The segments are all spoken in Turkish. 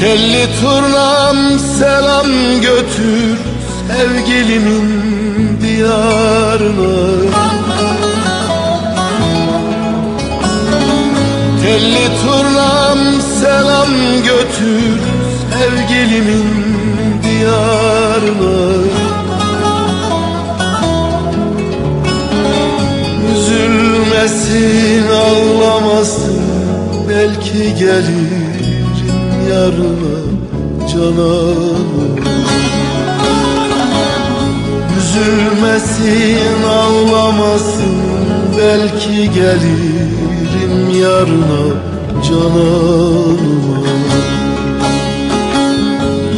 Telli turnam selam götür sevgilimin diyarına. Telli turnam selam götür sevgilimin diyarına. Üzülmesin ağlamasın belki gelirim yarına cananım Üzülmesin ağlamasın belki gelirim yarına cananıma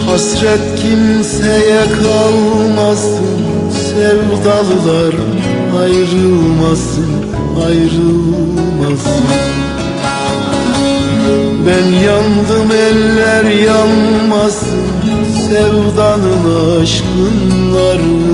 Hasret kimseye kalmasın Sevdalılar ayrılmasın Ayrılmasın Ben yandım eller yanmasın Sevdanın aşkın narına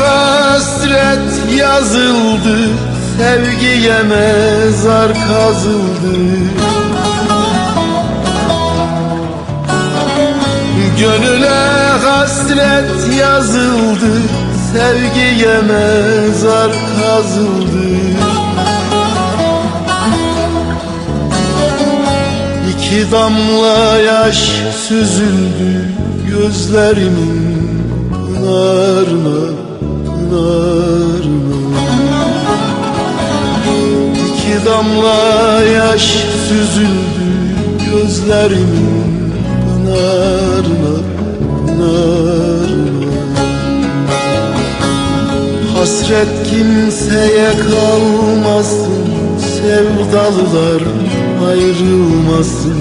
hasret yazıldı Sevgiye mezar kazıldı. Gönüle hasret yazıldı Sevgiye mezar kazıldı. İki damla yaş süzüldü gözlerimin pınarına, damla yaş süzüldü gözlerimin pınarına, pınarına. Hasret kimseye kalmasın Sevdalılar ayrılmasın,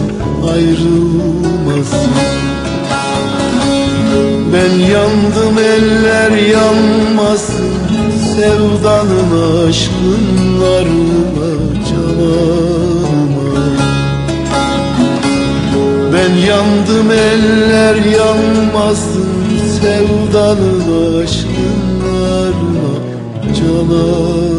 ayrılmasın. Ben yandım eller yanmasın Sevdanın aşkın narına canıma Ben yandım eller yanmasın Sevdanın aşkın narına canıma